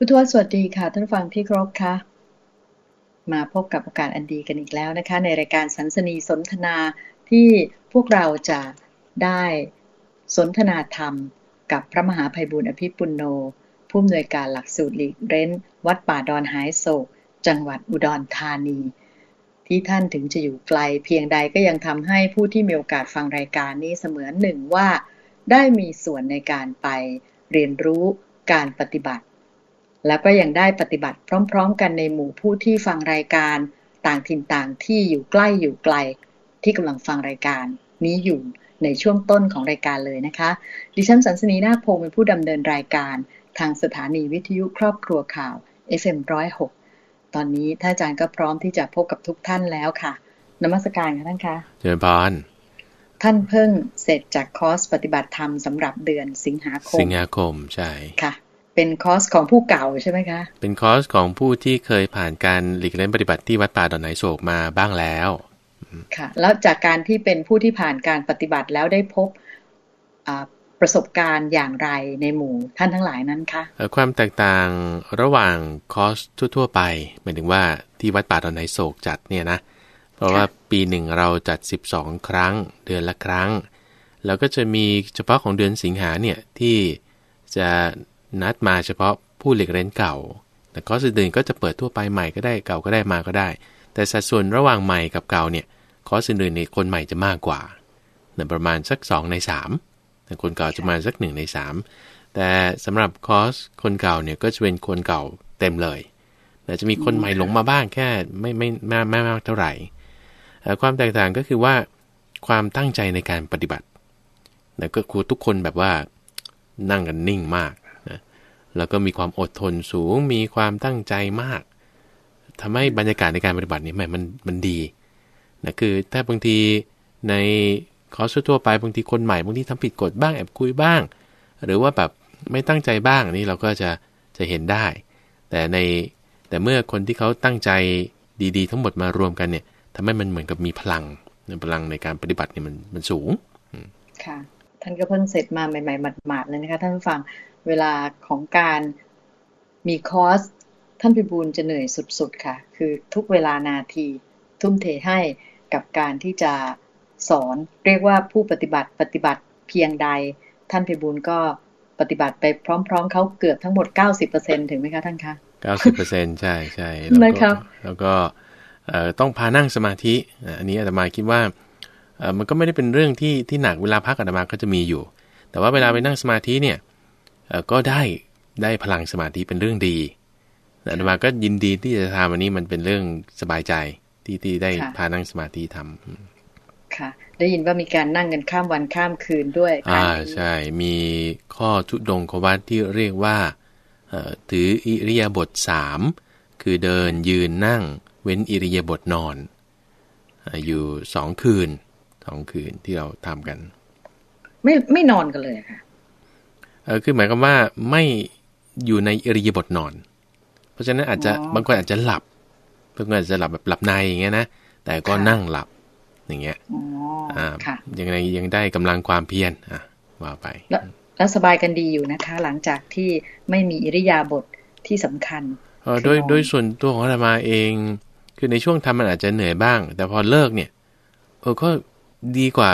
พุทวสวัสดีค่ะ ท่านฟังที่ครบค่ะ มาพบกับโอกาสอันดีกันอีกแล้วนะคะ ในรายการสันสนีสนทนาที่พวกเราจะได้สนทนาธรรม กับพระมหาภัยบุญอภิปุณโน ผู้อำนวยการหลักสูตรหลีกเร้น วัดป่าดอนหายโศก จังหวัดอุดรธานี ที่ท่านถึงจะอยู่ไกล เพียงใดก็ยังทำให้ผู้ที่มีโอกาสฟังรายการนี้เสมือนหนึ่งว่า ได้มีส่วนในการไปเรียนรู้การปฏิบัติ แล้วก็ยังได้ปฏิบัติพร้อมๆ กันในหมู่ผู้ที่ฟังรายการต่างถิ่นต่างที่อยู่ใกล้อยู่ไกล ที่กำลังฟังรายการนี้อยู่ในช่วงต้นของรายการเลยนะคะ ดิฉันสันสนีนาคพงศ์เป็นผู้ดำเนินรายการ ทางสถานีวิทยุครอบครัวข่าว FM106 ตอนนี้ท่านอาจารย์ก็พร้อมที่จะพบกับทุกท่านแล้วค่ะนมัสการค่ะท่านคะเจริญพรท่านเพิ่งเสร็จจากคอร์สปฏิบัติธรรมสำหรับเดือนสิงหาคม สิงหาคมใช่ค่ะ เป็นคอร์สของผู้เก่าใช่ไหมคะ เป็นคอร์สของผู้ที่เคยผ่านการหลีกเล่นปฏิบัติที่วัดป่าดอนไหนโศกมาบ้างแล้ว ค่ะ แล้วจากการที่เป็นผู้ที่ผ่านการปฏิบัติแล้วได้พบอ่าประสบการณ์อย่างไรในหมู่ท่านทั้งหลายนั้นคะเอ่อความแตกต่างระหว่างคอร์สทั่ว ๆ ไปหมายถึงว่าที่วัดป่าดอนไหนโศกจัดเนี่ยนะเพราะว่าปีหนึ่งเราจัด 12 ครั้ง เดือนละครั้ง แล้วก็จะมีเฉพาะของเดือนสิงหาเนี่ยที่จะ นัดมาเฉพาะผู้หลีกเล่นเก่า แต่คอร์สอื่นๆก็จะเปิดทั่วไปใหม่ก็ได้เก่าก็ได้มาก็ได้ แต่สัดส่วนระหว่างใหม่กับเก่าเนี่ยคอร์สอื่นๆเนี่ยคนใหม่จะมากกว่าเนี่ประมาณสัก 2 ใน3แต่คนเก่าจะมาสัก 1 ใน 3 แต่สำหรับคอร์สคนเก่าเนี่ยก็จะเป็นคนเก่าเต็มเลยแต่จะมีคนใหม่หลงมาบ้างแค่ไม่ไม่ไม่ไม่มากเท่าไหร่ความแตกต่างก็คือว่าความตั้งใจในการปฏิบัตินะก็คือทุกคนแบบว่านั่งกันนิ่งมาก แล้วก็มีความอดทนสูง มีความตั้งใจมากทำให้บรรยากาศในการปฏิบัตินี่แหมมันมันดีนะคือถ้าบางทีในคอร์สทั่วไปบางทีคนใหม่บางทีทำผิดกฎบ้างแอบคุยบ้าง หรือว่าแบบไม่ตั้งใจบ้างนี่เราก็จะจะเห็นได้ แต่ในแต่เมื่อคนที่เขาตั้งใจดีๆ ทั้งหมดมารวมกันเนี่ยทำให้มันเหมือนกับมีพลังพลังในการปฏิบัติเนี่ยมันมันสูงค่ะท่านก็เพิ่งเสร็จมาใหม่ๆหมาดๆเลยนะคะท่านฟัง เวลาของการมีคอร์สท่านพิบูลจะเหนื่อยสุดๆค่ะ คือทุกเวลานาทีทุ่มเทให้กับการที่จะสอน เรียกว่าผู้ปฏิบัติปฏิบัติเพียงใด ท่านพิบูลก็ปฏิบัติไปพร้อม ๆเขาเกือบทั้งหมด 90%ถึงไหมคะท่านคะ 90%ใช่ใช่แล้วนะคก็รับแล้วก็เอ่อต้องพานั่งสมาธิอะอันนี้อาตมาคิดว่าเอ่อมันก็ไม่ได้เป็นเรื่องที่ที่หนักเวลาพักอาตมาก็จะมีอยู่ แต่ว่าเวลาไปนั่งสมาธิเนี่ยเอ่อ ก็ได้ได้พลังสมาธิเป็นเรื่องดีอาตมาก็ยินดีที่จะทำอันนี้มันเป็นเรื่องสบายใจที่ที่ได้ค่ะพานั่งสมาธิทำอืมค่ะ ได้ยินว่ามีการนั่งกันข้ามวันข้ามคืนด้วย อ่าการนี้ใช่ มีข้อทุดงควัตที่เรียกว่าเอ่อถืออิริยาบถสามคือเดินยืนนั่ง เว้นอิริยาบถนอนอ่าอยู่สองคืนสองคืนที่เราทำกัน ไม่ไม่นอนกันเลยค่ะเออ คือหมายความว่าไม่อยู่ในอิริยาบถนอน เพราะฉะนั้นอาจจะอ๋อบางคนอาจจะหลับบางคนอาจจะหลับแบบหลับในอย่างเงี้ยนะแต่ก็ค่ะนั่งหลับอย่างเงี้ยอ๋ออ่าค่ะยังไงยังได้กำลังความเพียรอะว่าไปแล้วแล้วสบายกันดีอยู่นะคะ หลังจากที่ไม่มีอิริยาบถที่สำคัญเอ่อคือโดยนอนโดยส่วนตัวของอาตมาเอง คือในช่วงทำมันอาจจะเหนื่อยบ้าง แต่พอเลิกเนี่ยเออก็ดีกว่า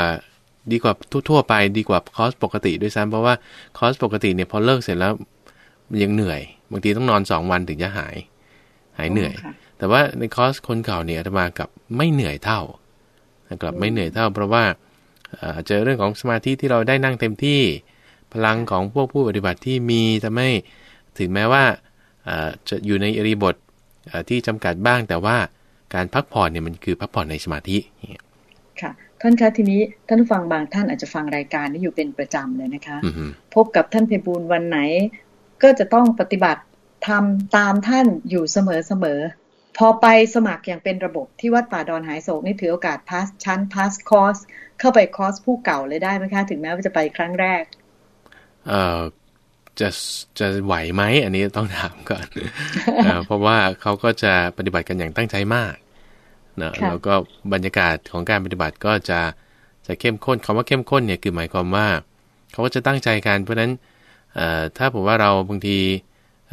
ดีกว่าทั่วๆไปดีกว่าคอร์สปกติด้วยซ้ำเพราะว่าคอร์สปกติเนี่ยพอเลิกเสร็จแล้วมันยังเหนื่อย บางทีต้องนอนสองวันถึงจะหาย หายเหนื่อยค่ะแต่ว่าในคอร์สคนเก่าเนี่ยอาตมากลับไม่เหนื่อยเท่านะครับไม่เหนื่อยเท่า เพราะว่าเอ่อเจอเรื่องของสมาธิที่เราได้นั่งเต็มที่ พลังของพวกผู้ปฏิบัติที่มีทำให้ถึงแม้ว่าเอ่อจะอยู่ในอิริยาบถเอ่อที่จำกัดบ้าง แต่ว่าการพักผ่อนเนี่ยมันคือพักผ่อนในสมาธิอย่างเงี้ยค่ะ ท่านคะทีนี้ท่านผู้ฟังบางท่านอาจจะฟังรายการนี้อยู่เป็นประจำเลยนะคะอือฮึพบกับท่านเพบูลย์วันไหน ก็จะต้องปฏิบัติทำตามท่านอยู่เสมอเสมอพอไปสมัครอย่างเป็นระบบที่วัดป่าดอนหายโศกนี่ถือโอกาสพาสชั้นพาสคอร์สเข้าไปคอร์สผู้เก่าเลยได้ไหมคะ ถึงแม้ว่าจะไปครั้งแรก เอ่อจะจะไหวไหมอันนี้ต้องถามก่อนเอ่อเพราะว่าเขาก็จะปฏิบัติกันอย่างตั้งใจมาก นะค่ะแล้วก็บรรยากาศของการปฏิบัติก็จะจะเข้มข้นคำว่าเข้มข้นเนี่ยคือหมายความว่า เขาก็จะตั้งใจกันเพราะฉะนั้นเอ่อถ้าผมว่าเราบางที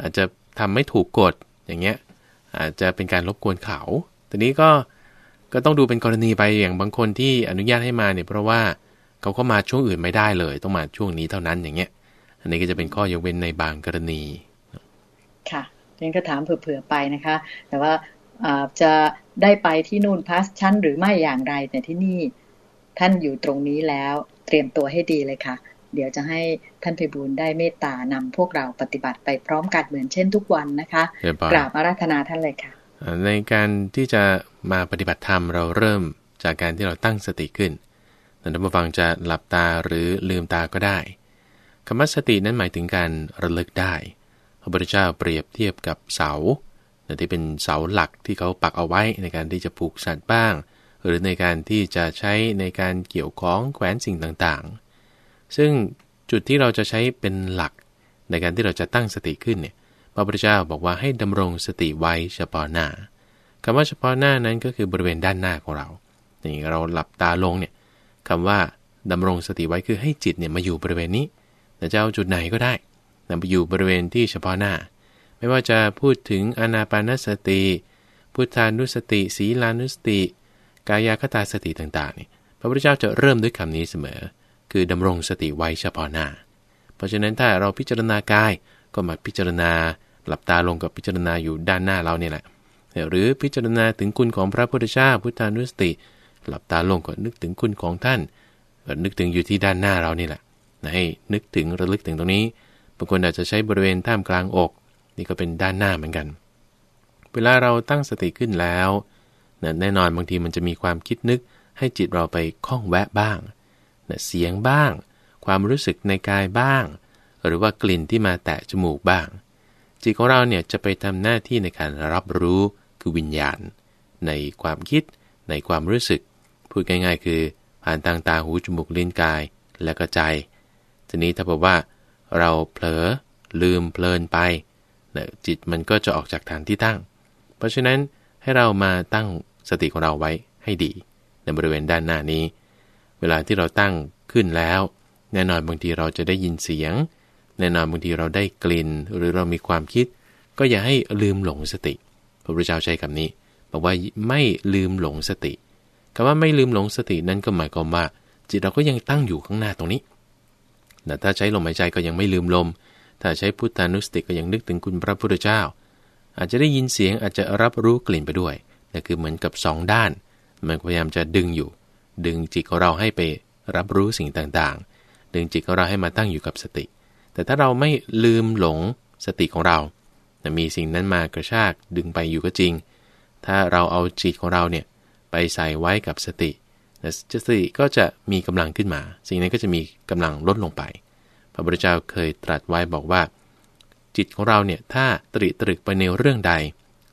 อาจจะทำไม่ถูกกฎอย่างเงี้ยอาจจะเป็นการรบกวนเขาทีนี้ก็ก็ต้องดูเป็นกรณีไปอย่างบางคนที่อนุญาตให้มาเนี่ยเพราะว่าเขาก็มาช่วงอื่นไม่ได้เลย ต้องมาช่วงนี้เท่านั้นอย่างเงี้ย อันนี้ก็จะเป็นข้อยกเว้นในบางกรณี ค่ะฉันก็ถามเผื่อๆไปนะคะ แต่ว่าจะ ได้ไปที่นู่นพัสชั้นหรือไม่อย่างไรแต่ที่นี่ท่านอยู่ตรงนี้แล้วเตรียมตัวให้ดีเลยค่ะ เดี๋ยวจะให้ท่านเพบูลได้เมตตานำพวกเราปฏิบัติไปพร้อมกันเหมือนเช่นทุกวันนะคะกราบอาราธนาท่านเลยค่ะ ในการที่จะมาปฏิบัติธรรมเราเริ่มจากการที่เราตั้งสติขึ้นท่านผู้ฟังจะหลับตาหรือลืมตาก็ได้คำว่าสตินั้นหมายถึงการระลึกได้ พระพุทธเจ้าเปรียบเทียบกับเสา ที่เป็นเสาหลักที่เขาปักเอาไว้ในการที่จะผูกสัตว์บ้าง หรือในการที่จะใช้ในการเกี่ยวของแขวนสิ่งต่างๆ ซึ่งจุดที่เราจะใช้เป็นหลัก ในการที่เราจะตั้งสติขึ้นเนี่ยพระพุทธเจ้าบอกว่าให้ดำรงสติไว้เฉพาะหน้าคำว่าเฉพาะหน้านั้นก็คือบริเวณด้านหน้าของเรานี่เราหลับตาลงเนี่ยคำว่าดำรงสติไว้คือให้จิตเนี่ยมาอยู่บริเวณนี้แต่จะเอาจุดไหนก็ได้นำไปอยู่บริเวณที่เฉพาะหน้า ไม่ว่าจะพูดถึงอนาปานสติ พุทธานุสติ ศีลานุสติ กายคตาสติต่างๆนี่พระพุทธเจ้าจะเริ่มด้วยคำนี้เสมอ คือดำรงสติไว้เฉพาะหน้า เพราะฉะนั้นถ้าเราพิจารณากายก็มาพิจารณาหลับตาลงกับพิจารณาอยู่ด้านหน้าเราเนี่ยแหละหรือพิจารณาถึงคุณของพระพุทธเจ้าพุทธานุสติ หลับตาลงก็นึกถึงคุณของท่านก็นึกถึงอยู่ที่ด้านหน้าเรานี่แหละให้นึกถึงระลึกถึงตรงนี้บางคนอาจจะใช้บริเวณท่ามกลางอก นี่ก็เป็นด้านหน้าเหมือนกัน เวลาเราตั้งสติขึ้นแล้วแน่นอนบางทีมันจะมีความคิดนึกให้จิตเราไปคล้องแวะบ้างเสียงบ้าง ความรู้สึกในกายบ้าง หรือว่ากลิ่นที่มาแตะจมูกบ้าง จิตของเราเนี่ยจะไปทำหน้าที่ในการรับรู้คือวิญญาณ ในความคิด ในความรู้สึก พูดง่ายๆ คือผ่านทางตาหูจมูกลิ้นกายและก็ใจ ทีนี้ถ้าบอกว่า เราเผลอลืมเพลินไป นะจิตมันก็จะออกจากฐานที่ตั้ง เพราะฉะนั้นให้เรามาตั้งสติของเราไว้ให้ดี ในบริเวณด้านหน้านี้ เวลาที่เราตั้งขึ้นแล้ว แน่นอนบางทีเราจะได้ยินเสียง แน่นอนบางทีเราได้กลิ่น หรือเรามีความคิด ก็อย่าให้ลืมหลงสติ พระพุทธเจ้าใช้คำนี้บอกว่าไม่ลืมหลงสติคำว่าไม่ลืมหลงสตินั้นก็หมายความว่า จิตเราก็ยังตั้งอยู่ข้างหน้าตรงนี้แต่ถ้าใช้ลมหายใจก็ยังไม่ลืมลม ถ้าใช้พุทธานุสติก็ยังนึกถึงคุณพระพุทธเจ้า อาจจะได้ยินเสียงอาจจะรับรู้กลิ่นไปด้วยนั่นคือเหมือนกับสองด้าน มันพยายามจะดึงอยู่ ดึงจิตของเราให้ไปรับรู้สิ่งต่างๆ ดึงจิตของเราให้มาตั้งอยู่กับสติ แต่ถ้าเราไม่ลืมหลงสติของเรามีสิ่งนั้นมากระชากดึงไปอยู่ก็จริง ถ้าเราเอาจิตของเราเนี่ยไปใส่ไว้กับสติสติก็จะมีกำลังขึ้นมา สิ่งนั้นก็จะมีกำลังลดลงไป พระพุทธเจ้าเคยตรัสไว้บอกว่า จิตของเราเนี่ยถ้าตริตรึกไปในเรื่องใด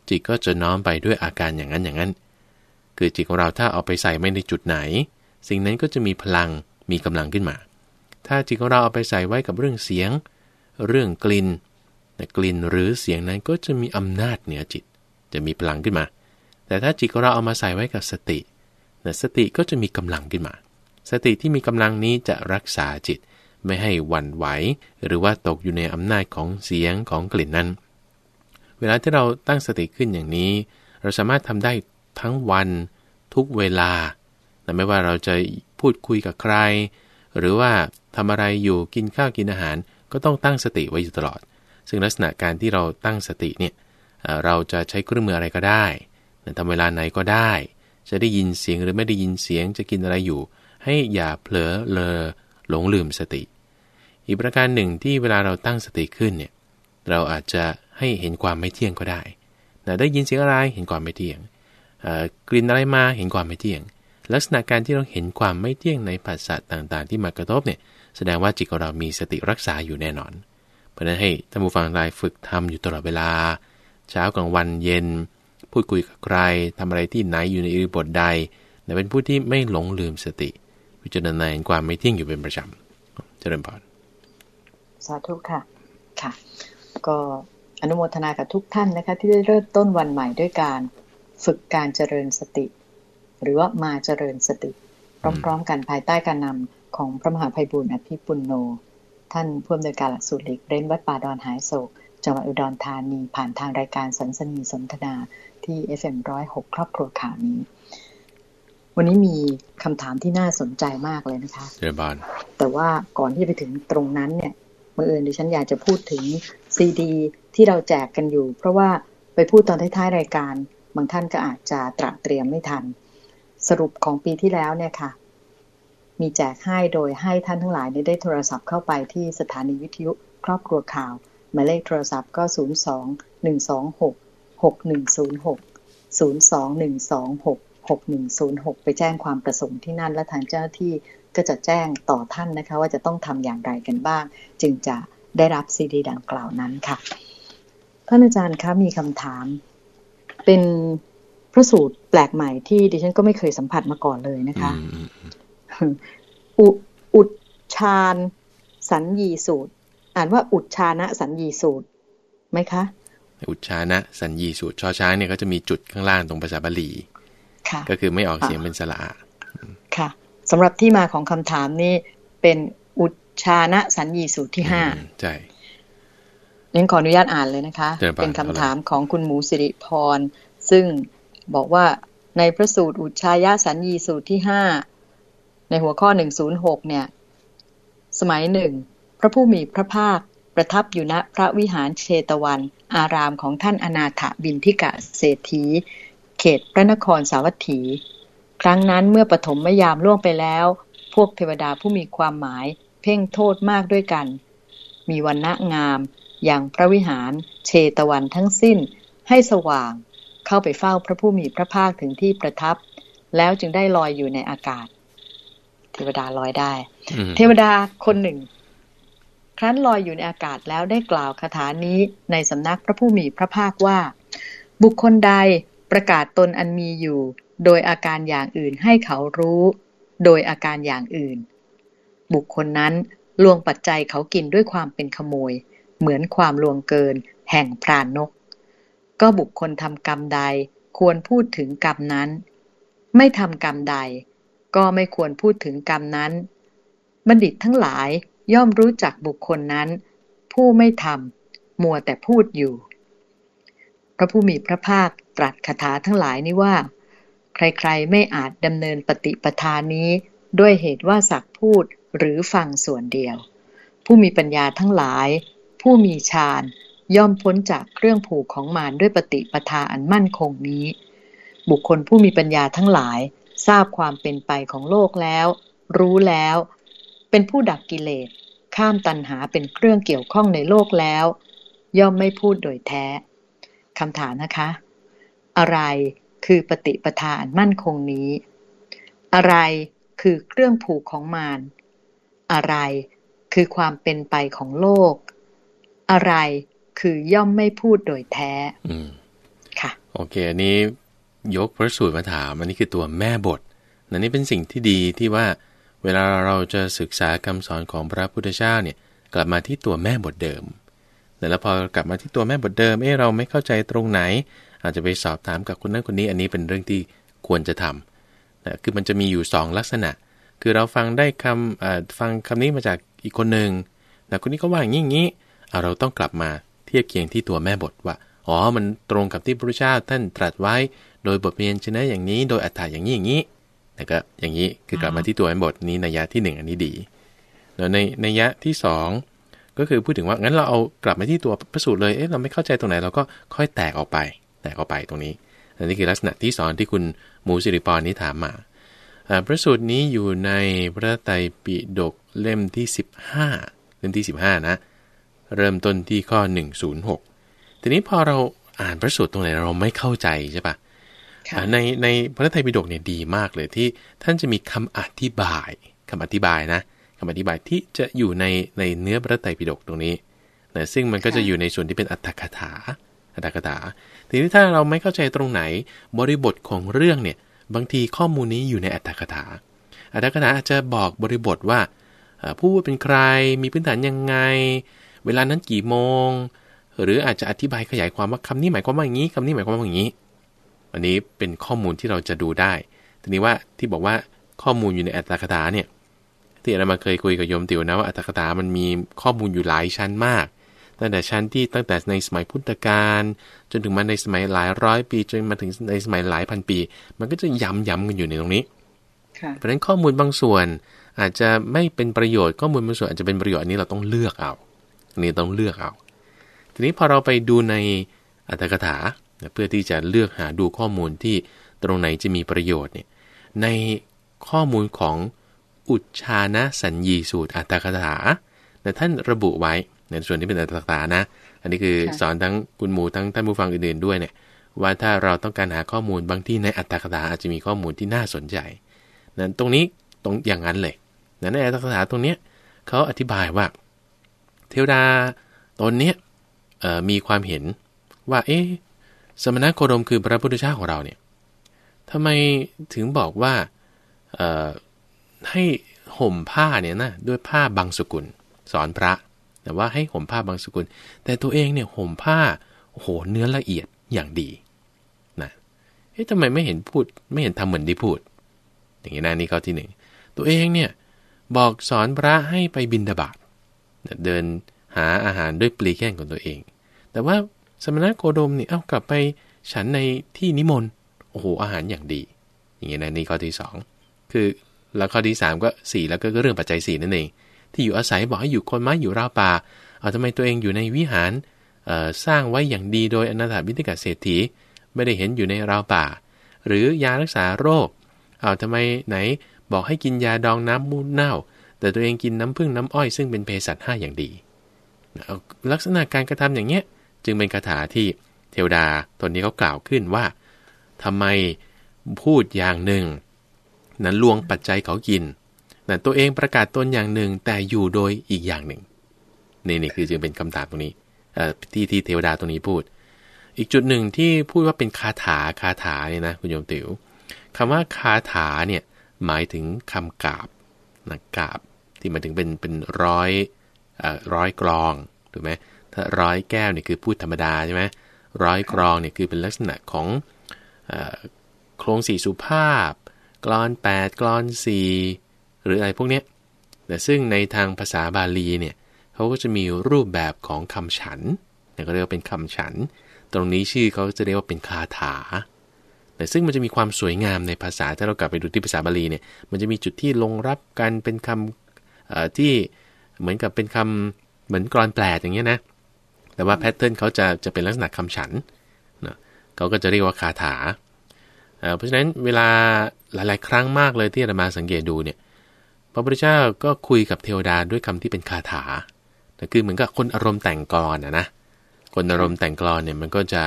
จิตก็จะน้อมไปด้วยอาการอย่างนั้นอย่างนั้น คือจิตของเราถ้าเอาไปใส่ไม่ในจุดไหน สิ่งนั้นก็จะมีพลังมีกำลังขึ้นมา ถ้าจิตของเราเอาไปใส่ไว้กับเรื่องเสียง เรื่องกลิ่นแต่กลิ่นหรือเสียงนั้นก็จะมีอำนาจเหนือจิต จะมีพลังขึ้นมา แต่ถ้าจิตของเราเอามาใส่ไว้กับสติแต่สติก็จะมีกำลังขึ้นมา สติที่มีกำลังนี้จะรักษาจิต ไม่ให้หวั่นไหว หรือว่าตกอยู่ในอำนาจของเสียงของกลิ่นนั้น เวลาที่เราตั้งสติขึ้นอย่างนี้ เราสามารถทำได้ทั้งวันทุกเวลาแต่ไม่ว่าเราจะพูดคุยกับใคร หรือว่าทำอะไรอยู่กินข้าวกินอาหาร ก็ต้องตั้งสติไว้อยู่ตลอด ซึ่งลักษณะการที่เราตั้งสติเนี่ยเราจะใช้เครื่องมืออะไรก็ได้ทำเวลาไหนก็ได้ จะได้ยินเสียงหรือไม่ได้ยินเสียงจะกินอะไรอยู่ ให้อย่าเผลอเลอ หลงลืมสติ อีกประการหนึ่งที่เวลาเราตั้งสติขึ้นเนี่ยเราอาจจะให้เห็นความไม่เที่ยงก็ได้ได้ยินเสียงอะไรเห็นความไม่เที่ยงกลิ่นอะไรมาเห็นความไม่เที่ยง ลักษณะการที่เราเห็นความไม่เที่ยงในภาษาต่างๆ ที่มากระทบเนี่ยแสดงว่าจิตของเรามีสติรักษาอยู่แน่นอน เพราะนั้นให้ท่านผู้ฟังรายฝึกทำอยู่ตลอดเวลา เช้ากลางวันเย็น พูดคุยกับใครทำอะไรที่ไหนอยู่ในอิริบทใดแต่เป็นผู้ที่ไม่หลงลืมสติ วิจารณาเห็นความไม่เที่ยงอยู่เป็นประจำเจริญพรสาธุค่ะค่ะ ก็อนุโมทนากับทุกท่านนะคะ ที่ได้เริ่มต้นวันใหม่ด้วยการฝึกการเจริญสติ หรือว่ามาเจริญสติ พร้อมๆกันภายใต้การนำของพระมหาภัยบุญอภิปุณโน ท่านผู้อำนวยการหลักสูตรหลีกเร้นวัดป่าดอนหายโศกจังหวัดอุดรธานีผ่านทางรายการสันสนีสนทนาที่ FM106 ครอบครัวข่าวนี้ วันนี้มีคำถามที่น่าสนใจมากเลยนะคะเรบานแต่ว่าก่อนที่ไปถึงตรงนั้นเนี่ยบังเอิญดิฉันอยากจะพูดถึงซีดี ที่เราแจกกันอยู่ เพราะว่าไปพูดตอนท้ายๆรายการ บางท่านก็อาจจะตระเตรียมไม่ทัน สรุปของปีที่แล้วเนี่ยค่ะ มีแจกให้โดยให้ท่านทั้งหลายได้โทรศัพท์เข้าไปที่สถานีวิทยุครอบครัวข่าวหมายเลขโทรศัพท์ก็ 02 126 6106 02 126 6106 ไปแจ้งความประสงค์ที่นั่น และทางเจ้าหน้าที่ก็จะแจ้งต่อท่านนะคะ ว่าจะต้องทำอย่างไรกันบ้าง จึงจะได้รับซีดีดังกล่าวนั้นค่ะท่านอาจารย์คะมีคำถาม เป็นพระสูตรแปลกใหม่ที่ดิฉันก็ไม่เคยสัมผัสมาก่อนเลยนะคะอุอุดชานสัญญีสูตร อ่านว่าอุดชานะสัญญีสูตรไหมคะ อุดชานะสัญญีสูตรชอช้างเนี่ยก็จะมีจุดข้างล่างตรงภาษาบาลี ก็คือไม่ออกเสียงเป็นสระค่ะสำหรับที่มาของคำถามนี้เป็นอุดชานะสัญญีสูตรที่ห้าใช่ยังขออนุญาตอ่านเลยนะคะ เป็นคำถามของคุณหมูสิริพร ซึ่งบอกว่าในพระสูตรอุชายะสัญญีสูตรที่ห้าในหัวข้อหนึ่งศูนย์หกเนี่ย สมัยหนึ่ง พระผู้มีพระภาคประทับอยู่ณพระวิหารเชตวัน อารามของท่านอนาถบินทิกะเศรษฐี เขตพระนครสาวัตถี ครั้งนั้นเมื่อปฐมมยามล่วงไปแล้ว พวกเทวดาผู้มีความหมายเพ่งโทษมากด้วยกัน มีวันณะงามอย่างพระวิหารเชตวันทั้งสิ้นให้สว่าง เข้าไปเฝ้าพระผู้มีพระภาคถึงที่ประทับ แล้วจึงได้ลอยอยู่ในอากาศ เทวดาลอยได้ เทวดาคนหนึ่ง ครั้นลอยอยู่ในอากาศแล้วได้กล่าวคาถานี้ในสำนักพระผู้มีพระภาคว่า บุคคลใด ประกาศตนอันมีอยู่ โดยอาการอย่างอื่นให้เขารู้ โดยอาการอย่างอื่น บุคคลนั้นลวงปัจจัยเขากินด้วยความเป็นขโมย เหมือนความลวงเกิน แห่งพรานนก ก็บุคคลทำกรรมใดควรพูดถึงกรรมนั้น ไม่ทำกรรมใด ก็ไม่ควรพูดถึงกรรมนั้น บัณฑิตทั้งหลายย่อมรู้จักบุคคลนั้น ผู้ไม่ทำมัวแต่พูดอยู่ พระผู้มีพระภาคตรัสคาถาทั้งหลายนี้ว่า ใครๆไม่อาจดำเนินปฏิปทานี้ด้วยเหตุว่าสักพูดหรือฟังส่วนเดียว ผู้มีปัญญาทั้งหลาย ผู้มีฌานย่อมพ้นจากเครื่องผูกของมารด้วยปฏิปทาอันมั่นคงนี้ บุคคลผู้มีปัญญาทั้งหลาย ทราบความเป็นไปของโลกแล้ว รู้แล้ว เป็นผู้ดักกิเลส ข้ามตัณหาเป็นเครื่องเกี่ยวข้องในโลกแล้ว ย่อมไม่พูดโดยแท้ คำถามนะคะ อะไรคือปฏิปทาอันมั่นคงนี้ อะไรคือเครื่องผูกของมารอะไรคือความเป็นไปของโลก อะไรคือย่อมไม่พูดโดยแท้อืมค่ะ โอเค อันนี้ยกพระสูตรมาถามอันนี้คือตัวแม่บทนันนี้เป็นสิ่งที่ดีที่ว่า เวลาเราจะศึกษาคำสอนของพระพุทธเจ้าเนี่ย กลับมาที่ตัวแม่บทเดิม แล้วพอกลับมาที่ตัวแม่บทเดิมเอ้เราไม่เข้าใจตรงไหน อาจจะไปสอบถามกับคนนั้นคนนี้ อันนี้เป็นเรื่องที่ควรจะทำนะคือมันจะมีอยู่ 2 ลักษณะ คือเราฟังได้คำฟังคำนี้มาจากอีกคนหนึ่งแต่คนนี้ก็ว่าอย่างนี้เราต้องกลับมาเทียบเคียงที่ตัวแม่บทว่าอ๋อมันตรงกับที่พระพุทธเจ้าท่านตรัสไว้ โดยบทเรียนชนะอย่างนี้ โดยอัตถาอย่างนี้อย่างนี้แล้วก็อย่างนี้คือกลับมาที่ตัวแม่บทนี้นัยยะที่ 1 อันนี้ดีแล้วในนัยยะที่ 2 ก็คือพูดถึงว่างั้นเราเอากลับมาที่ตัวพระสูตรเลยเอ๊ะเราไม่เข้าใจตรงไหนเราก็ค่อยแตกออกไป แตกออกไปตรงนี้อันนี้คือลักษณะที่สอนที่คุณหมูสิริปรนี้ถามมาพระสูตรนี้อยู่ในพระไตรปิฎกเล่มที่ 15 เล่มที่ 15 นะ เริ่มต้นที่ข้อ 106 ทีนี้พอเราอ่านพระสูตรตรงไหนเราไม่เข้าใจใช่ปะในในพระไตรปิฎกเนี่ยดีมากเลยที่ท่านจะมีคำอธิบายคำอธิบายนะ คำอธิบายที่จะอยู่ในในเนื้อพระไตรปิฎกตรงนี้นะซึ่งมันก็จะอยู่ในส่วนที่เป็นอัตถกถาอัตถกถา ทีนี้ถ้าเราไม่เข้าใจตรงไหน บริบทของเรื่องเนี่ยบางทีข้อมูลนี้อยู่ในอัตถกถา อัตถกถาอาจจะบอกบริบทว่าผู้เป็นใครมีพื้นฐานยังไง เวลานั้นกี่โมง หรืออาจจะอธิบายขยายความว่าคำนี้หมายความว่าอย่างนี้คำนี้หมายความว่าอย่างนี้ อันนี้เป็นข้อมูลที่เราจะดูได้ ทีนี้ว่าที่บอกว่าข้อมูลอยู่ในอัตถกถาเนี่ย ที่เรามาเคยคุยกับโยมติวนะว่าอัตถกถามันมีข้อมูลอยู่หลายชั้นมากแตั้งแต่ชั้นที่ตั้งแต่ในสมัยพุทธกาลจนถึงมาในสมัยหลายร้อยปีจนมาถึงในสมัยหลายพันปี มันก็จะย้ำย้ำกันอยู่ในตรงนี้เพราะฉะนั้นข้อมูลบางส่วนอาจจะไม่เป็นประโยชน์ข้อมูลบางส่วนอาจจะเป็นประโยชน์อันนี้เราต้องเลือกเอาอันนี้ต้องเลือกเอา ทีนี้พอเราไปดูในอัตถกถาเพื่อที่จะเลือกหาดูข้อมูลที่ตรงไหนจะมีประโยชน์เนี่ยในข้อมูลของ อุชานะสัญญีสูตรอัตถกถาแต่ท่านระบุไว้ในส่วนที่เป็นอัตถกถานะ อันนี้คือสอนทั้งคุณหมูทั้งท่านผู้ฟังอื่นๆด้วยเนี่ยว่าถ้าเราต้องการหาข้อมูลบางที่ในอัตถกถาอาจจะมีข้อมูลที่น่าสนใจนั้นตรงนี้ตรงอย่างนั้นเลยในอัตถกถาตรงเนี้ยเขาอธิบายว่า เทวดาตนเนี้ยมีความเห็นว่า เอ๊ะสมณโคดมคือพระพุทธเจ้าของเราเนี่ยทำไมถึงบอกว่า ให้ห่มผ้าเนี่ยนะด้วยผ้าบางสกุล สอนพระแต่ว่าให้ห่มผ้าบางสกุล แต่ตัวเองเนี่ยห่มผ้าโอ้โหเนื้อละเอียดอย่างดีนะเอ๊ะทำไมไม่เห็นพูด ไม่เห็นทำเหมือนที่พูด อย่างนี้นะนี่ข้อที่หนึ่งตัวเองเนี่ยบอกสอนพระให้ไปบินดาบาดเดินหาอาหารด้วยปลีแข้งของตัวเอง แต่ว่าสมณะโคดมเนี่ยเอ้ากลับไปฉันในที่นิมนต์โอ้โหอาหารอย่างดี อย่างนี้นะนี่ข้อที่สองคือ แล้วข้อที่สามก็สี่แล้วก็เรื่องปัจจัยสี่นั่นเอง ที่อยู่อาศัยบอกให้อยู่คนไม้อยู่ราวป่าเอาทำไมตัวเองอยู่ในวิหารสร้างไว้อย่างดีโดยอนาถาบิณฑกเศรษฐี ไม่ได้เห็นอยู่ในราวป่า หรือยารักษาโรคเอาทำไมไหนบอกให้กินยาดองน้ำมูดเน่า แต่ตัวเองกินน้ำผึ้งน้ำอ้อยซึ่งเป็นเภสัชห้าอย่างดีลักษณะการกระทำอย่างเนี้ยจึงเป็นคาถาที่เทวดาตนนี้เขากล่าวขึ้นว่าทำไมพูดอย่างหนึ่ง นั้นลวงปัจจัยเขากินแต่ตัวเองประกาศตนอย่างหนึ่งแต่อยู่โดยอีกอย่างหนึ่งนี่นี่คือจึงเป็นคำถามตรงนี้ที่ที่เทวดาตรงนี้พูด อีกจุดหนึ่งที่พูดว่าเป็นคาถาคาถาเนี่ยนะคุณโยมติว๋วคำว่าคาถาเนี่ยหมายถึงคำกาบนะกาบที่หมายถึงเป็นเป็นร้อยร้อยกรองถูกไหมถ้าร้อยแก้วเนี่ยคือพูดธรรมดาใช่ไหมร้อยกรองเนี่ยคือเป็นลักษณะของโครงสี่สุภาพ กรอน8กรอน4 หรืออะไรพวกนี้แต่ซึ่งในทางภาษาบาลีเนี่ยเขาก็จะมีรูปแบบของคำฉันเนี่ยก็เรียกว่าเป็นคำฉัน ตรงนี้ชื่อเขาจะเรียกว่าเป็นคาถา แต่ซึ่งมันจะมีความสวยงามในภาษา ถ้าเรากลับไปดูที่ภาษาบาลีเนี่ย มันจะมีจุดที่ลงรับกันเป็นคำที่เหมือนกับเป็นคำเหมือนกรอนแปลอย่างเงี้ยนะ แต่ว่าแพทเทิร์นเขาจะจะเป็นลักษณะคำฉันนะเขาก็จะเรียกว่าคาถา เพราะฉะนั้นเวลา หลาย ๆ ครั้งมากเลยที่อาตมาสังเกตดูเนี่ยพระพุทธเจ้าก็คุยกับเทวดาด้วยคำที่เป็นคาถาแต่คือเหมือนกับคนอารมณ์แต่งกรนะนะคนอารมณ์แต่งกรเนี่ยมันก็จะ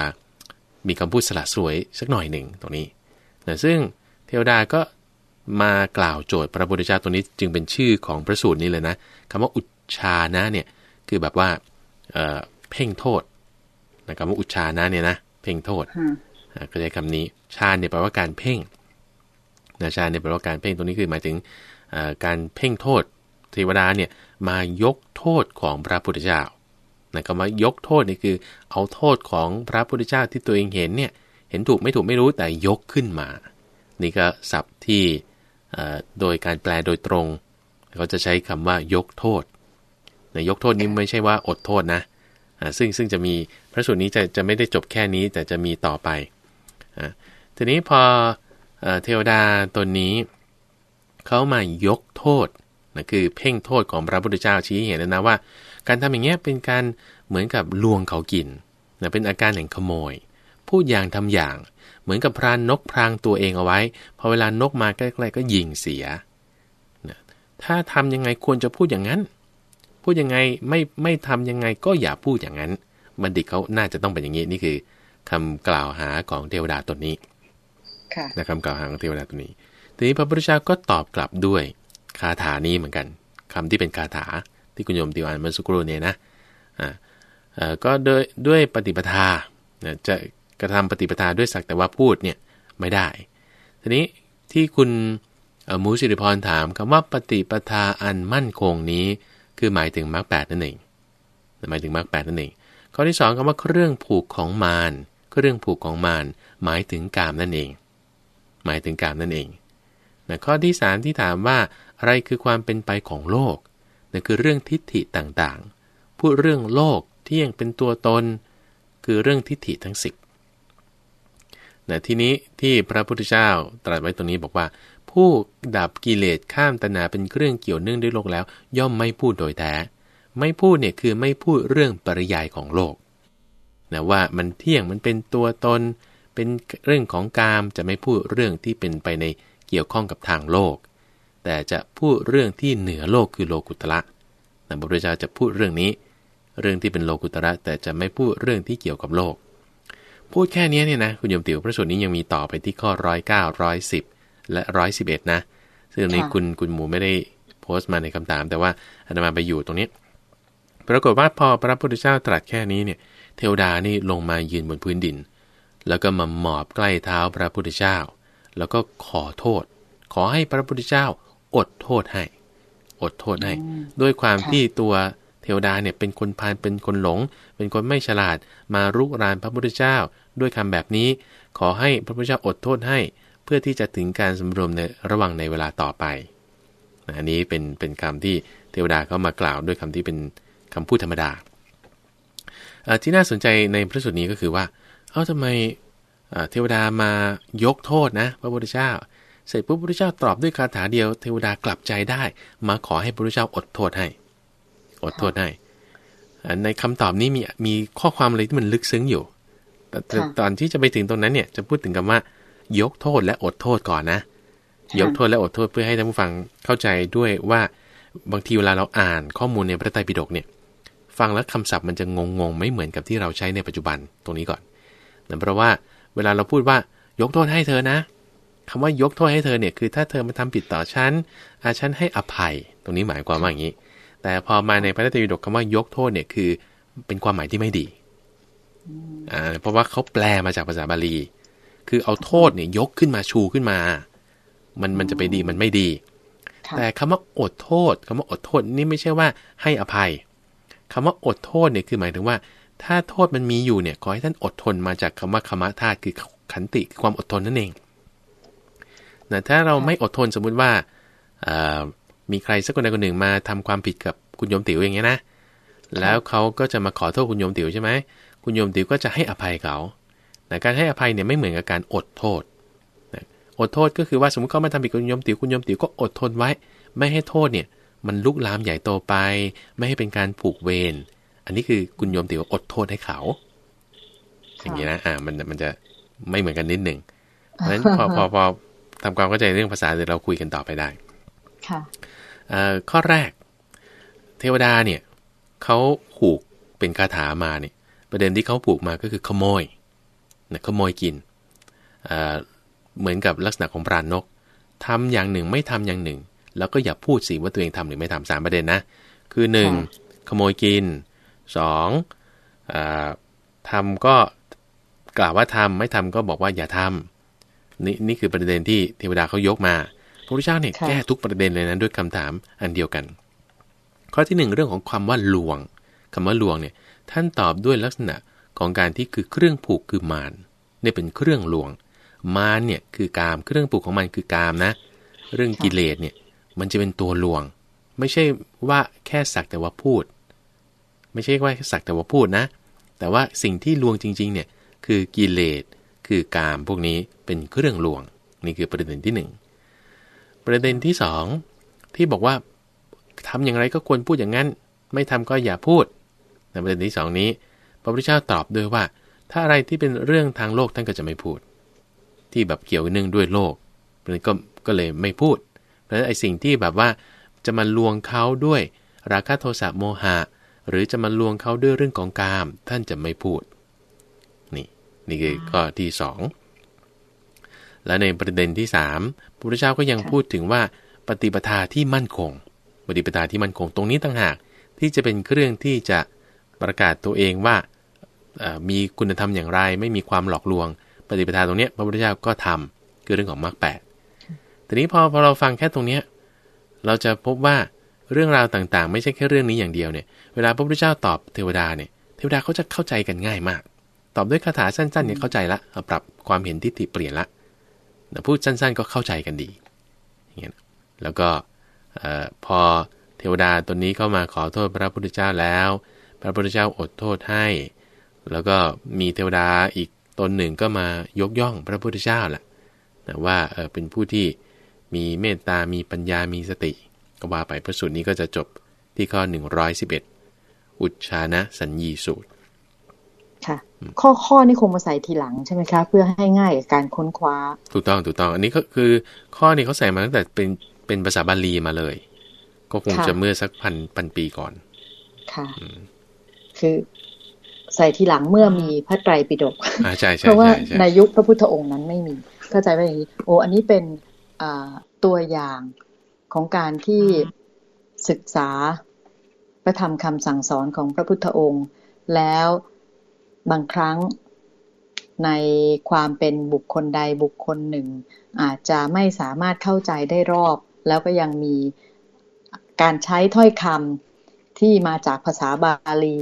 มีคำพูดสละสวยสักหน่อยหนึ่งตรงนี้แต่ซึ่งเทวดาก็มากล่าวโจทย์พระพุทธเจ้าตรงนี้จึงเป็นชื่อของพระสูตรนี้เลยนะคำว่าอุชานะเนี่ยคือแบบว่าเเพ่งโทษนะคำว่าอุชานะเนี่ยนะเพ่งโทษก็ใช้คำนี้ชาเนี่ยแปลว่าการเพ่ง นาชาเนี่ยแปลว่าการเพ่งตรงนี้คือหมายถึงการเพ่งโทษเทวดาเนี่ยมายกโทษของพระพุทธเจ้านะคำว่ายกโทษนี่คือ เอาโทษของพระพุทธเจ้าที่ตัวเองเห็นเนี่ยเห็นถูกไม่ถูกไม่รู้แต่ยกขึ้นมา นี่ก็ศัพท์ที่โดยการแปลโดยตรงเขาจะใช้คำว่ายกโทษนะยกโทษนี้ไม่ใช่ว่าอดโทษนะซึ่งซึ่งจะมีพระสูตรนี้จะจะไม่ได้จบแค่นี้แต่จะมีต่อไปทีนี้พอ เทวดาตนนี้ เขามายกโทษนะคือเพ่งโทษของพระพุทธเจ้าชี้เห็นนะว่า การทำอย่างเงี้ยเป็นการเหมือนกับลวงเขากินนะเป็นอาการแห่งขโมย พูดอย่างทำอย่าง เหมือนกับพรานนกพรางตัวเองเอาไว้ พอเวลานกมาใกล้ๆก็ยิงเสียนะถ้าทำยังไงควรจะพูดอย่างนั้น พูดยังไงไม่ไม่ทำยังไงก็อย่าพูดอย่างนั้น บัณฑิตเขาน่าจะต้องเป็นอย่างนี้นี่คือคำกล่าวหาของเทวดาตนนี้ นะคำกล่าวหาของเทวดาตัวนี้ทีนี้พระพุทธเจ้าก็ตอบกลับด้วยคาถานี้เหมือนกันคำที่เป็นคาถาที่คุณโยมติวานเมื่อสักครู่เนี่ยนะอ่าก็โดยด้วยปฏิปทาจะกระทำปฏิปทาด้วยสักแต่ว่าพูดเนี่ยไม่ได้ ทีนี้ที่คุณมูสิริพรถามคำว่าปฏิปทาอันมั่นคงนี้ คือหมายถึงมรรคแปดนั่นเองหมายถึงมรรคแปดนั่นเองข้อที่ 2คำว่าเครื่องผูกของมารเครื่องผูกของมารหมายถึงกามนั่นเอง หมายถึงกามนั่นเองนะข้อที่ 3 ที่ถามว่าอะไรคือความเป็นไปของโลกนั่นคือเรื่องทิฏฐิต่างๆ พูดเรื่องโลกที่ที่ยงเป็นตัวตน คือเรื่องทิฏฐิทั้งสิบนะทีนี้ที่พระพุทธเจ้าตรัสไว้ตรงนี้บอกว่า ผู้ดับกิเลสข้ามตนาเป็นเครื่องเกี่ยวเนื่องด้วยโลกแล้ว ย่อมไม่พูดโดยแท้ ไม่พูดเนี่ยคือไม่พูดเรื่องปริยายของโลกนะว่ามันเที่ยงมันเป็นตัวตน เป็นเรื่องของกามจะไม่พูดเรื่องที่เป็นไปในเกี่ยวข้องกับทางโลก แต่จะพูดเรื่องที่เหนือโลกคือโลกุตระนะพระพุทธเจ้าจะพูดเรื่องนี้ เรื่องที่เป็นโลกุตระแต่จะไม่พูดเรื่องที่เกี่ยวกับโลก พูดแค่นี้เนี่ยนะคุณโยมติ๋วพระสูตรนี้ยังมีต่อไปที่ข้อร้อยเก้าร้อยสิบและร้อยสิบเอ็ดนะ ซึ่งนี้คุณคุณหมูไม่ได้โพสต์มาในคำถาม แต่ว่าอาตมาไปอยู่ตรงนี้ ปรากฏว่าพอพระพุทธเจ้าตรัสแค่นี้เนี่ย เทวดานี่ลงมายืนบนพื้นดิน แล้วก็มาหมอบใกล้เท้าพระพุทธเจ้า แล้วก็ขอโทษ ขอให้พระพุทธเจ้าอดโทษให้ อดโทษให้ด้วยความที่ตัวเทวดาเนี่ยเป็นคนพาลเป็นคนหลง เป็นคนไม่ฉลาดมารุกรานพระพุทธเจ้า ด้วยคำแบบนี้ ขอให้พระพุทธเจ้าอดโทษให้ เพื่อที่จะถึงการสำรวมในระหว่างในเวลาต่อไปอันนี้เป็นเป็นคำที่เทวดาเขามากล่าวด้วยคำที่เป็นคำพูดธรรมดาที่น่าสนใจในพระสูตรนี้ก็คือว่า เอ้าทำไมเทวดามายกโทษนะ พระพุทธเจ้า เสร็จปุ๊บพระพุทธเจ้าตอบด้วยคาถาเดียวเทวดากลับใจได้ มาขอให้พระพุทธเจ้าอดโทษให้ อดโทษให้ในคำตอบนี้มีมีข้อความอะไรที่มันลึกซึ้งอยู่ แต่ตอนที่จะไปถึงตรงนั้นเนี่ยจะพูดถึงคำว่า ยกโทษและอดโทษก่อนนะ ยกโทษและอดโทษเพื่อให้ท่านผู้ฟังเข้าใจด้วยว่าบางทีเวลาเราอ่านข้อมูลในพระไตรปิฎกเนี่ย ฟังแล้วคำศัพท์มันจะงงงไม่เหมือนกับที่เราใช้ในปัจจุบันตรงนี้ก่อน นั่นเพราะว่าเวลาเราพูดว่ายกโทษให้เธอนะคำว่ายกโทษให้เธอเนี่ยคือถ้าเธอมาทำผิดต่อฉันอาฉันให้อภัย ตรงนี้หมายความว่าอย่างนี้ แต่พอมาในพระไตรปิฎกคำว่ายกโทษเนี่ยคือเป็นความหมายที่ไม่ดีอ่าเพราะว่าเขาแปลมาจากภาษาบาลี คือเอาโทษเนี่ยยกขึ้นมาชูขึ้นมา มันมันจะไปดีมันไม่ดี แต่คำว่าอดโทษคำว่าอดโทษนี่ไม่ใช่ว่าให้อภัยคำว่าอดโทษเนี่ยคือหมายถึงว่า ถ้าโทษมันมีอยู่เนี่ยขอให้ท่านอดทนมาจากคำว่าคมะธาตุคือขันติคความอดทนนั่นเองนะถ้าเราไม่อดทนสมมุติว่ามีใครสักคนใดคนหนึ่งมาทำความผิดกับคุณโยมติ๋วอย่างเงี้ยนะ แล้วเขาก็จะมาขอโทษคุณโยมติ๋วใช่ไหมคุณโยมติ๋วก็จะให้อภัยเขาแต่การให้อภัยเนี่ยไม่เหมือนกับการอดโทษอดโทษก็คือว่าสมมติเขามาทำผิดคุณโยมติ๋วคุณโยมติ๋วก็อดทนไว้ ไม่ให้โทษเนี่ยมันลุกลามใหญ่โตไป ไม่ให้เป็นการผูกเวร อันนี้คือคุณโยมติว่าอดโทษให้เขา อย่างนี้นะ อ่า มันมันจะไม่เหมือนกันนิดหนึ่งเพราะฉะนั้นพอพอพอทำความเข้าใจเรื่องภาษาเดี๋ยวเราคุยกันต่อไปได้ ค่ะข้อแรก เทวดาเนี่ยเขาผูกเป็นคาถามาเนี่ย ประเด็นที่เขาผูกมาก็คือขโมยนะขโมยกินเหมือนกับลักษณะของปราณนกทำอย่างหนึ่งไม่ทำอย่างหนึ่ง แล้วก็อย่าพูดสิว่าตัวเองทำหรือไม่ทำสามประเด็นนะ คือหนึ่งขโมยกิน สองทำก็กล่าวว่าทำไม่ทำก็บอกว่าอย่าทำนี่นี่คือประเด็นที่เทวดาเขายกมาพระพุทธเจ้าเนี่ยแก้ทุกประเด็นเลยนะด้วยคำถามอันเดียวกัน ข้อที่หนึ่งเรื่องของความว่าลวงคำว่าลวงเนี่ยท่านตอบด้วยลักษณะของการที่คือเครื่องผูกคือมารนี่เป็นเครื่องลวง มารเนี่ยคือกาม เครื่องผูกของมันคือกามนะ เรื่องกิเลสเนี่ยมันจะเป็นตัวลวง ไม่ใช่ว่าแค่สักแต่ว่าพูด ไม่ใช่ว่าแค่สักแต่ว่าพูดนะ แต่ว่าสิ่งที่ลวงจริง ๆ เนี่ย คือกิเลส คือกามพวกนี้เป็นเครื่องลวง นี่คือประเด็นที่ 1 ประเด็นที่ 2 ที่บอกว่าทำอย่างไรก็ควรพูดอย่างนั้น ไม่ทำก็อย่าพูดในประเด็นที่ 2 นี้ พระพุทธเจ้าตอบด้วยว่า ถ้าอะไรที่เป็นเรื่องทางโลกท่านก็จะไม่พูด ที่แบบเกี่ยวเนื่องด้วยโลกนั้นก็ก็เลยไม่พูดแล้วไอ้สิ่งที่แบบว่าจะมาลวงเขาด้วยราคะโทสะโมหะ หรือจะมาลวงเขาด้วยเรื่องของกาม ท่านจะไม่พูด นี่นี่คือข้อที่สองและในประเด็นที่สามพระพุทธเจ้าก็ยังพูดถึงว่า ปฏิปทาที่มั่นคง ปฏิปทาที่มั่นคงตรงนี้ต่างหากที่จะเป็นเครื่องที่จะประกาศตัวเองว่ามีคุณธรรมอย่างไร ไม่มีความหลอกลวง ปฏิปทาตรงนี้พระพุทธเจ้าก็ทำคือเรื่องของมรรคแปดทีนี้พอพอเราฟังแค่ตรงเนี้ยเราจะพบว่า เรื่องราวต่างๆ ไม่ใช่แค่เรื่องนี้อย่างเดียวเนี่ย เวลาพระพุทธเจ้าตอบเทวดาเนี่ย เทวดาเขาจะเข้าใจกันง่ายมาก ตอบด้วยคาถาสั้นๆเนี่ยเข้าใจละ ปรับความเห็นทิฏฐิเปลี่ยนละพูดสั้นๆก็เข้าใจกันดีอย่างเงี้ย แล้วก็พอเทวดาตัวนี้เข้ามาขอโทษพระพุทธเจ้าแล้วพพระพุทธเจ้าอดโทษให้ แล้วก็มีเทวดาอีกตนหนึ่งก็มายกย่องพระพุทธเจ้าแหละนะว่าเออเป็นผู้ที่มีเมตตา มีปัญญา มีสติ ก็ว่าไปพระสูตรนี้ก็จะจบที่ข้อ 111 อุชชานะสัญญีสูตร ค่ะ ข้อข้อนี่คงมาใส่ทีหลังใช่ไหมคะ เพื่อให้ง่ายกับการค้นคว้า ถูกต้องถูกต้อง อันนี้ก็คือข้อนี้เขาใส่มาตั้งแต่เป็นเป็นภาษาบาลีมาเลย ก็คงค่ะจะเมื่อสักพันพันปีก่อน ค่ะ คือใส่ทีหลังเมื่อมีพระไตรปิฎกอ่าใช่ใช่เพราะว่าใช่ใช่ในยุคพระพุทธองค์นั้นไม่มี เข้าใจว่าอย่างนี้ โอ้ อันนี้เป็นอ่าตัวอย่าง ของการที่ศึกษาพระธรรมคำสั่งสอนของพระพุทธองค์ แล้วบางครั้งในความเป็นบุคคลใดบุคคลหนึ่ง อาจจะไม่สามารถเข้าใจได้รอบ แล้วก็ยังมีการใช้ถ้อยคำที่มาจากภาษาบาลี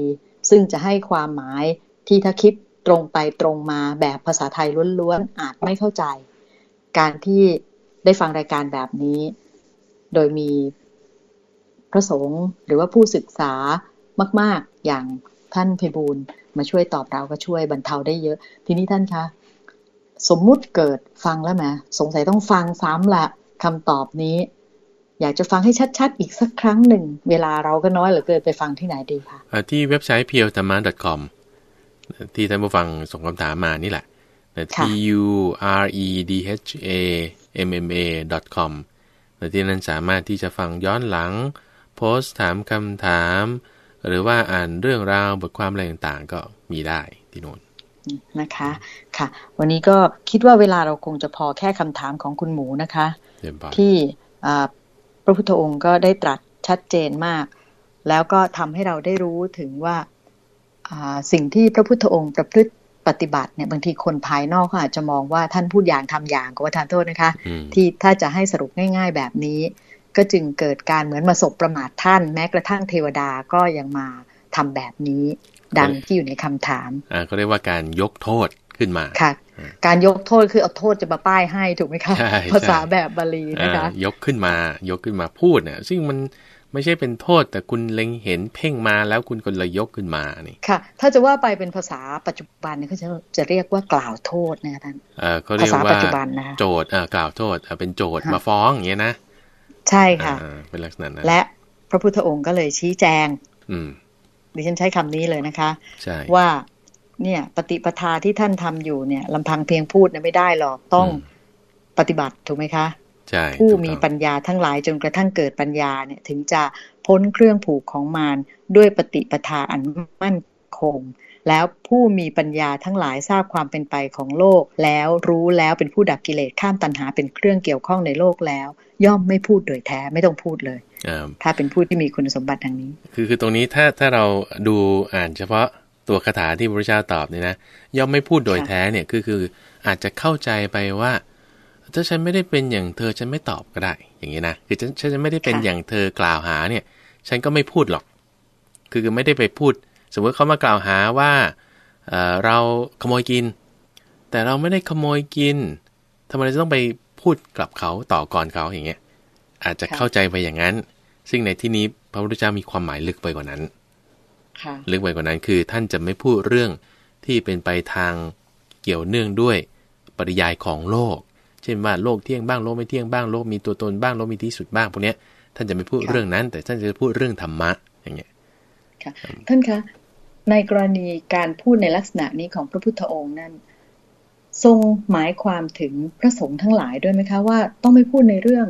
ซึ่งจะให้ความหมายที่ถ้าคิดตรงไปตรงมาแบบภาษาไทยล้วนๆอาจไม่เข้าใจ การที่ได้ฟังรายการแบบนี้ โดยมีพระสงฆ์หรือว่าผู้ศึกษามาก ๆ อย่างท่านเพบูลย์มาช่วยตอบเราก็ช่วยบรรเทาได้เยอะ ทีนี้ท่านคะสมมุติเกิดฟังแล้วไหมสงสัยต้องฟังซ้ำละคำตอบนี้ อยากจะฟังให้ชัด ๆ อีกสักครั้งหนึ่ง เวลาเราก็น้อยเหลือเกินไปฟังที่ไหนดีคะอ่าที่เว็บไซต์ p u r e t h a m a com ที่ท่านผู้ฟังส่งคำถามมานี่แหละนะ t ค่ะ u r e d h a m m a com และที่นั้นสามารถที่จะฟังย้อนหลัง โพสต์ถามคำถาม หรือว่าอ่านเรื่องราวบทความอะไรต่างๆ ก็มีได้ที่โน่นนะคะค่ะ วันนี้ก็คิดว่าเวลาเราคงจะพอแค่คำถามของคุณหมูนะคะเรียบร้อยที่อ่าพระพุทธองค์ก็ได้ตรัสชัดเจนมาก แล้วก็ทำให้เราได้รู้ถึงว่าอ่าสิ่งที่พระพุทธองค์ประพฤติ ปฏิบัติเนี่ยบางทีคนภายนอกเขาอาจจะมองว่าท่านพูดอย่างทำอย่างก็ว่าทานโทษนะคะอืมที่ถ้าจะให้สรุปง่าย ๆ แบบนี้ ก็จึงเกิดการเหมือนมาสบประมาทท่าน แม้กระทั่งเทวดาก็ยังมาทำแบบนี้ดังที่อยู่ในคำถามอ่าก็เรียกว่าการยกโทษขึ้นมาค่ะอืมการยกโทษคือเอาโทษจะมาป้ายให้ถูกไหมคะใช่ภาษาใช่แบบบาลีนะคะอ่ายกขึ้นมายกขึ้นมาพูดเนี่ยซึ่งมัน ไม่ใช่เป็นโทษแต่คุณเล็งเห็นเพ่งมาแล้วคุณก็เลยยกขึ้นมานี่ค่ะ ถ้าจะว่าไปเป็นภาษาปัจจุบันเนี่ยเขาจะจะเรียกว่ากล่าวโทษนะคะท่านเอ่อเขาเรียกภาษาว่าปัจจุบันนะคะโจทย์เอ่อกล่าวโทษอ่าเป็นโจทย์ค่ะมาฟ้องอย่างเงี้ยนะใช่ค่ะอ่าเป็นลักษณะนั้นและพระพุทธองค์ก็เลยชี้แจง อืมดิฉันใช้คำนี้เลยนะคะใช่ว่าเนี่ยปฏิปทาที่ท่านทำอยู่เนี่ยลำพังเพียงพูดเนี่ยไม่ได้หรอกต้องอืมปฏิบัติถูกไหมคะใช่ ผู้ถูกมีต้องปัญญาทั้งหลายจนกระทั่งเกิดปัญญาเนี่ยถึงจะพ้นเครื่องผูกของมารด้วยปฏิปทาอันมั่นคง แล้วผู้มีปัญญาทั้งหลายทราบความเป็นไปของโลก แล้วรู้แล้วเป็นผู้ดับกิเลสข้ามตัณหาเป็นเครื่องเกี่ยวข้องในโลกแล้ว ย่อมไม่พูดโดยแท้ไม่ต้องพูดเลยอ่าถ้าเป็นผู้ที่มีคุณสมบัติดังนี้ คือคือตรงนี้ถ้าถ้าเราดูอ่านเฉพาะตัวคาถาที่พระพุทธเจ้าตอบเนี่ยนะย่อมไม่พูดโดยค่ะแท้เนี่ยคือคืออาจจะเข้าใจไปว่า ถ้าฉันไม่ได้เป็นอย่างเธอฉันไม่ตอบก็ได้ อย่างนี้นะคือฉันฉันไม่ได้เป็นอย่างเธอกล่าวหาเนี่ย ฉันก็ไม่พูดหรอก คือคือไม่ได้ไปพูด สมมติเขามากล่าวหาว่าเอ่อเราขโมยกิน แต่เราไม่ได้ขโมยกินทำไมเราจะต้องไปพูดกลับเขาต่อก่อนเขาอย่างเงี้ย อาจจะค่ะเข้าใจไปอย่างนั้น ซึ่งในที่นี้พระพุทธเจ้ามีความหมายลึกไปกว่านั้นค่ะลึกไปกว่านั้นคือท่านจะไม่พูดเรื่องที่เป็นไปทางเกี่ยวเนื่องด้วยปริยายของโลกเช่นว่าโลกเที่ยงบ้างโลกไม่เที่ยงบ้างโลกมีตัวตนบ้างโลกมีที่สุดบ้างพวกเนี้ยท่านจะไม่พูดเรื่องนั้น แต่ท่านจะพูดเรื่องธรรมะอย่างเงี้ยค่ะท่านคะในกรณีการพูดในลักษณะนี้ของพระพุทธองค์นั้น ทรงหมายความถึงพระสงฆ์ทั้งหลายด้วยไหมคะว่าต้องไม่พูดในเรื่อง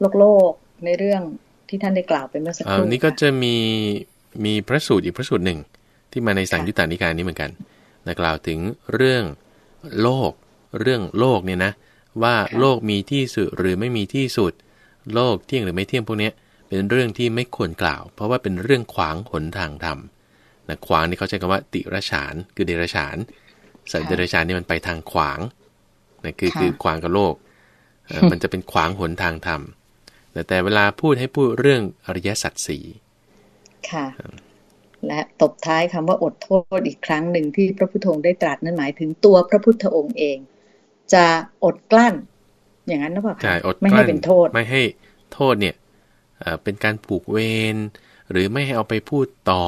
โลกโลกในเรื่องที่ท่านได้กล่าวไปเมื่อสักคเอ่อรู่นี่ก็จะมีมีพระสูตรอีกพระสูตรหนึ่ง ที่มาในสังยุตตานิกายนี้เหมือนกันนะกล่าวถึงเรื่องโลก เรื่องโลกเนี่ยนะ ว่าโลกมีที่สุดหรือไม่มีที่สุด โลกเที่ยงหรือไม่เที่ยงพวกเนี้ยเป็นเรื่องที่ไม่ควรกล่าว เพราะว่าเป็นเรื่องขวางหนทางธรรมนะขวางนี่เขาใช้คำว่าติรฉาน คือเดรฉานสัตว์เดรฉานนี่มันไปทางขวางนะคือคือขวางกับโลกเอ่อมันจะเป็นขวางหนทางธรรมแต่แต่เวลาพูดให้พูดเรื่องอริยสัจสี่ค่ะ และตบท้ายคำว่าอดโทษอีกครั้งหนึ่งที่พระพุทธองค์ได้ตรัสนั้นหมายถึงตัวพระพุทธองค์เอง จะอดกลั้น อย่างนั้นหรือเปล่าคะใช่อดไม่กให้ลั้นเป็นโทษ ไม่ให้โทษเนี่ยเอ่อเป็นการผูกเวรหรือไม่ให้เอาไปพูดต่อ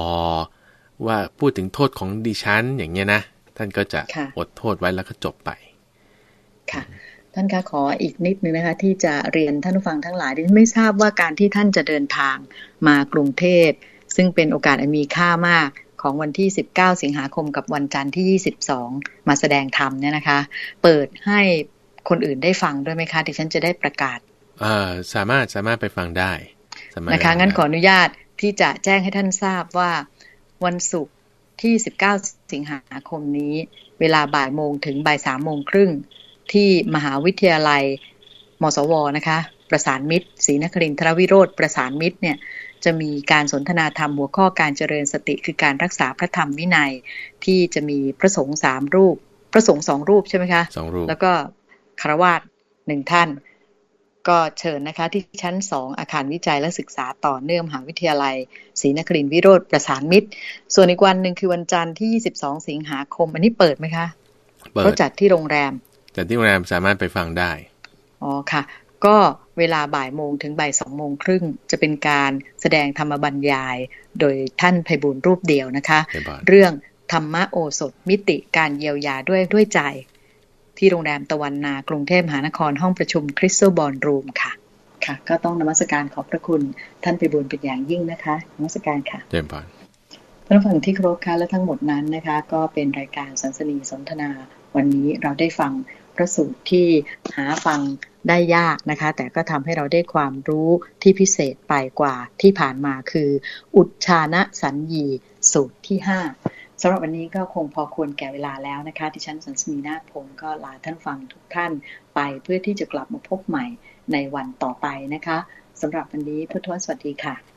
ว่าพูดถึงโทษของดิฉันอย่างเงี้ยนะ ท่านก็จะค่ะอดโทษไว้แล้วก็จบไป ค่ะท่านคะขออีกนิดนึงนะคะ ที่จะเรียนท่านผู้ฟังทั้งหลายดิฉันไม่ทราบว่าการที่ท่านจะเดินทางมากรุงเทพซึ่งเป็นโอกาสอันมีค่ามาก ของวันที่ 19 สิงหาคมกับวันจันทร์ที่ 22 มาแสดงธรรมเนี่ยนะคะ เปิดให้คนอื่นได้ฟังด้วยไหมคะดิฉันจะได้ประกาศเอ่อสามารถสามารถไปฟังได้สามารถนะคะไปฟังั้นขอได้อนุญาตที่จะแจ้งให้ท่านทราบว่าวันศุกร์ที่ 19 สิงหาคมนี้ เวลาบ่ายโมงถึงบ่ายสามโมงครึ่งที่มหาวิทยาลัยมสวนะคะ ประสานมิตรศรีนครินทรวิโรธประสานมิตรเนี่ย จะมีการสนทนาธรรมหัวข้อการเจริญสติคือการรักษาพระธรรมวินัย ที่จะมีพระสงฆ์สามรูป พระสงฆ์สองรูปใช่ไหมคะสองรูปแล้วก็คารวาสหนึ่งท่าน ก็เชิญนะคะ ที่ชั้นสองอาคารวิจัยและศึกษาต่อเนื่องมหาวิทยาลัยศรีนครินทรวิโรธประสานมิตร ส่วนอีกวันหนึ่งคือวันจันทร์ที่ 22 สิงหาคม อันนี้เปิดไหมคะเปิเขาดจัดที่โรงแรมจัดที่โรงแรมสามารถไปฟังได้อ๋อค่ะ ก็ เวลาบ่ายโมงถึงบ่ายสองโมงครึ่งจะเป็นการแสดงธรรมบรรยาย โดยท่านไพบูลย์รูปเดียวนะคะไปบ้านเรื่องธรรมโอสถมิติการเยียวยาด้วยด้วยใจ ที่โรงแรมตะวันนากรุงเทพมหานครห้องประชุมคริสตัลบอลรูมค่ะค่ะ ก็ต้องนมัสการขอบพระคุณท่านไพบูลย์เป็นอย่างยิ่งนะคะนมัสการค่ะเจริญพรท่านผู้ฟังที่เคารพค่ะและทั้งหมดนั้นนะคะ ก็เป็นรายการสันสนีสนทนา วันนี้เราได้ฟังพระสูตรที่หาฟัง ได้ยากนะคะ แต่ก็ทำให้เราได้ความรู้ที่พิเศษไปกว่าที่ผ่านมาคือ อุชชานะสัญญีสูตรที่ 5สำหรับวันนี้ก็คงพอควรแก่เวลาแล้วนะคะที่ฉันสันสนีนาถพงศ์ก็ลาท่านฟังทุกท่านไปเพื่อที่จะกลับมาพบใหม่ในวันต่อไปนะคะสำหรับวันนี้พุทธวสวัสดีค่ะ